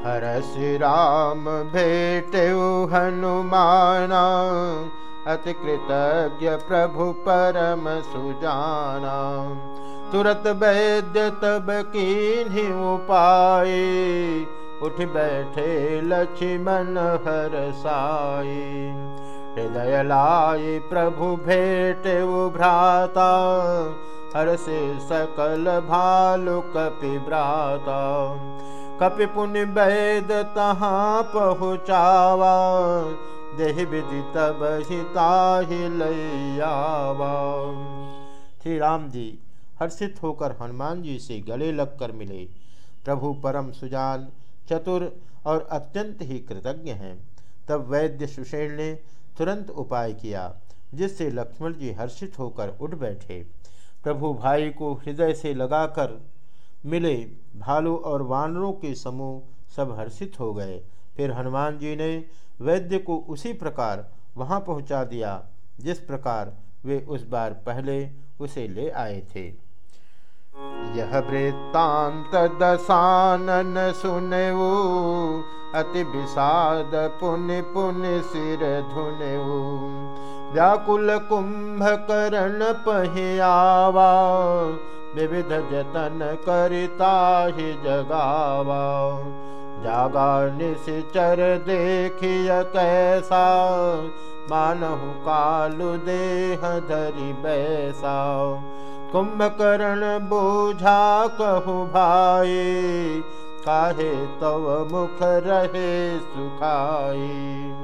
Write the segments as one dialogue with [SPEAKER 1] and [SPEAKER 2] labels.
[SPEAKER 1] हर श्री राम भेटे हनुमाना। अति कृतज्ञ प्रभु परम सुजाना। तुरत वैद्य तब की उपाय। उठ बैठे लक्ष्मण हर साई हृदय लाई प्रभु भेट भ्राता। हर से सकल भालु कपि भ्राता कपि पुण्य वैद तहाँ पहुँचावा, देह विधि तब श्री राम जी, हर्षित होकर हनुमान जी से गले लगकर मिले। प्रभु परम सुजान, चतुर और अत्यंत ही कृतज्ञ हैं। तब वैद्य सुषेण ने तुरंत उपाय किया, जिससे लक्ष्मण जी हर्षित होकर उठ बैठे। प्रभु भाई को हृदय से लगाकर मिले। भालू और वानरों के समूह सब हर्षित हो गए। फिर हनुमान जी ने वैद्य को उसी प्रकार वहाँ पहुँचा दिया, जिस प्रकार वे उस बार पहले उसे ले आए थे। यह वृत्तांत दसानन सुनऊ, अति विषाद पुण्य पुण्य सिर धुनऊ। व्याकुल कुंभ करण पहियावा विविध जतन करता ही जगावा। जागा निश्चर देखिय कैसा। मानहु कालु देह धरि बैसा। कुंभकर्ण बोझा कहु भाई, काहे तव मुख रहे सुखाई।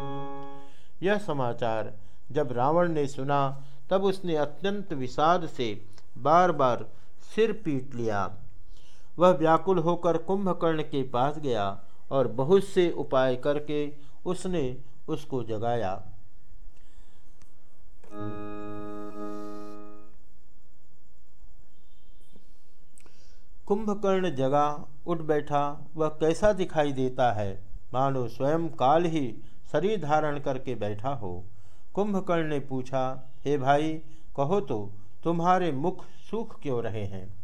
[SPEAKER 1] यह समाचार जब रावण ने सुना, तब उसने अत्यंत विषाद से बार बार सिर पीट लिया। वह व्याकुल होकर कुंभकर्ण के पास गया और बहुत से उपाय करके उसने उसको जगाया। कुंभकर्ण जगा, उठ बैठा, वह कैसा दिखाई देता है? मानो स्वयं काल ही शरीर धारण करके बैठा हो। कुंभकर्ण ने पूछा, हे भाई, कहो तो तुम्हारे मुख सूख क्यों रहे हैं?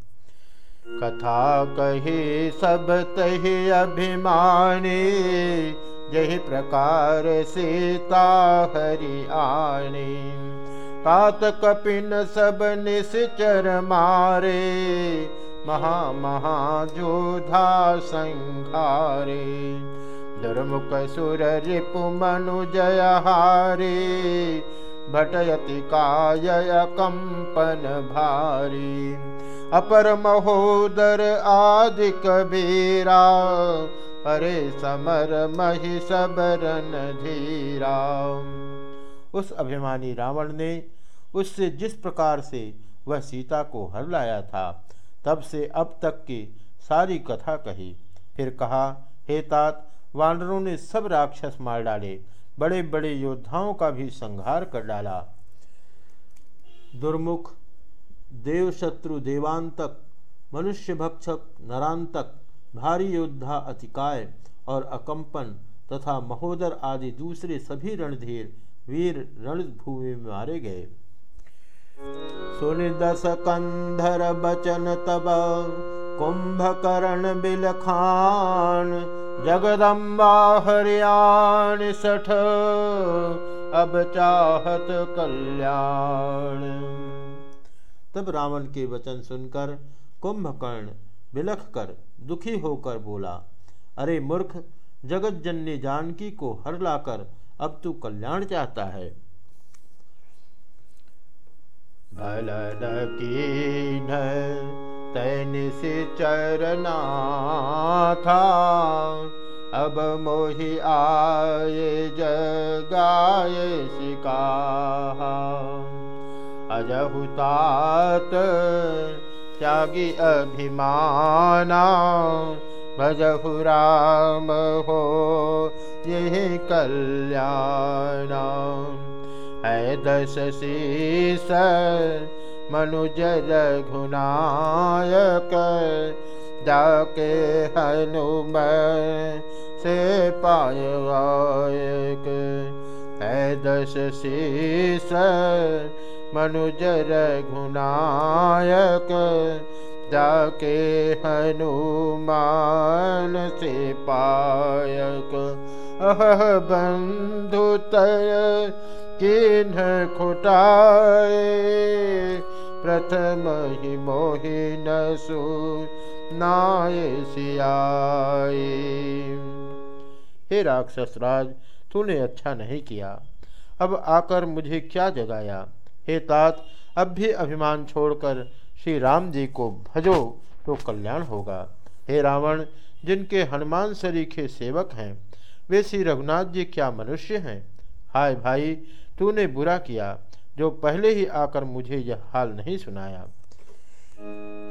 [SPEAKER 1] कथा कही सब तही अभिमानी, यही प्रकार सीता हरि आनी। तात कपिन सब निश्चर मारे, महा महाजोधा संहारे दुर्मुख सुर रिपु मनु जय हारे भटयति काय कंपन भारी अपर महोदर आदि कबीरा अरे समर मही सबरन धीरा उस अभिमानी रावण ने उससे जिस प्रकार से वह सीता को हर लाया था, तब से अब तक की सारी कथा कही। फिर कहा, हे तात, वानरों ने सब राक्षस मार डाले बड़े बड़े योद्धाओं का भी संहार कर डाला। दुर्मुख, देवशत्रु देवांतक, मनुष्य भक्षक नरांतक, भारी योद्धा अतिकाय और अकंपन तथा महोदर आदि दूसरे सभी रणधीर, वीर रणभूमि में मारे गए। सुनिदस कंधर बचन तब, कुंभकर्ण बिलखान जगदम्बा हरियाण सठ, अब चाहत कल्याण। तब रावण के वचन सुनकर कुंभकर्ण बिलख कर दुखी होकर बोला, अरे मूर्ख जगत जननी जानकी को हर लाकर अब तू कल्याण चाहता है। भलन कीन तैन से चरना था अब मोहि आए, जगाए सिका अजहुतात त्यागी अभिमाना। भजहु राम हो, यही कल्याण। है दस शीस मनुज रघुनायक जाके हनुम से पायक है दश शीस मनुज रघुनायक जाके हनुमान से पायक। अह बंधु तय किन्ह खुटाए प्रथम ही मोहि नसु नाय सियाए हे राक्षस राज, तूने अच्छा नहीं किया। अब आकर मुझे क्या जगाया? हे तात, अब भी अभिमान छोड़कर श्री राम जी को भजो तो कल्याण होगा। हे रावण, जिनके हनुमान सरीखे सेवक हैं, वे श्री रघुनाथ जी क्या मनुष्य हैं? हाय भाई, तूने बुरा किया। जो पहले ही आकर मुझे यह हाल नहीं सुनाया।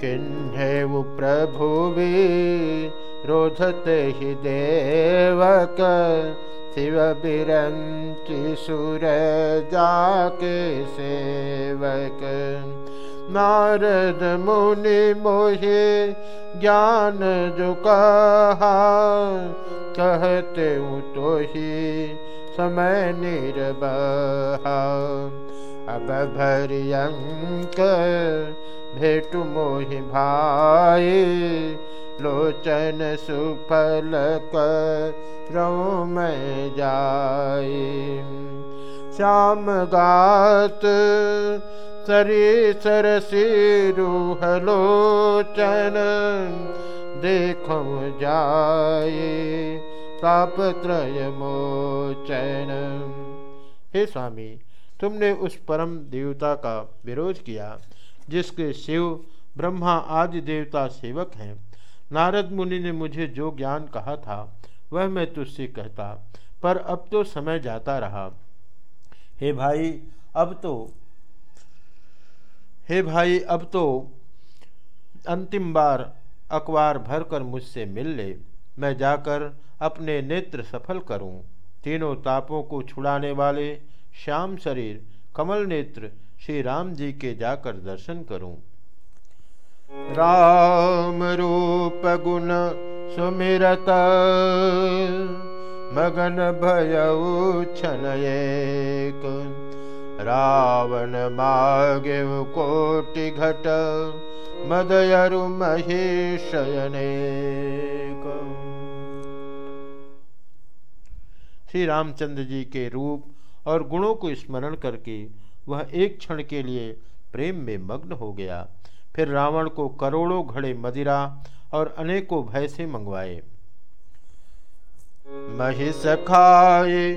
[SPEAKER 1] किन्हेव प्रभु भी रोधते ही देवक, शिव बिरंची सुर जाके सेवक। नारद मुनि मोहे ज्ञान जो कहा, कहते तो ही समय निर्बहा। अब भरियंक भेट मोहि भाई लोचन सुफल करो मैं जाए श्याम गात सरी सरसी रूहलोचन देख जाए तापत्रय मोचन हे स्वामी तुमने उस परम देवता का विरोध किया जिसके शिव ब्रह्मा आदि देवता सेवक हैं। नारद मुनि ने मुझे जो ज्ञान कहा था वह मैं तुझसे कहता पर अब तो समय जाता रहा। हे भाई अब तो हे भाई अब तो अंतिम बार अखबार भरकर मुझसे मिल ले। मैं जाकर अपने नेत्र सफल करूँ। तीनों तापों को छुड़ाने वाले श्याम शरीर, कमल नेत्र, श्री राम जी के जाकर दर्शन करूँ। राम रूप गुण सुमिरत, मगन भय क्षण एक। रावण मागे कोटि घट, मदयरु महेशयने श्री रामचंद्र जी के रूप और गुणों को स्मरण करके वह एक क्षण के लिए प्रेम में मग्न हो गया। फिर रावण को करोड़ों घड़े मदिरा और अनेकों भय से मंगवाए। महिष खाए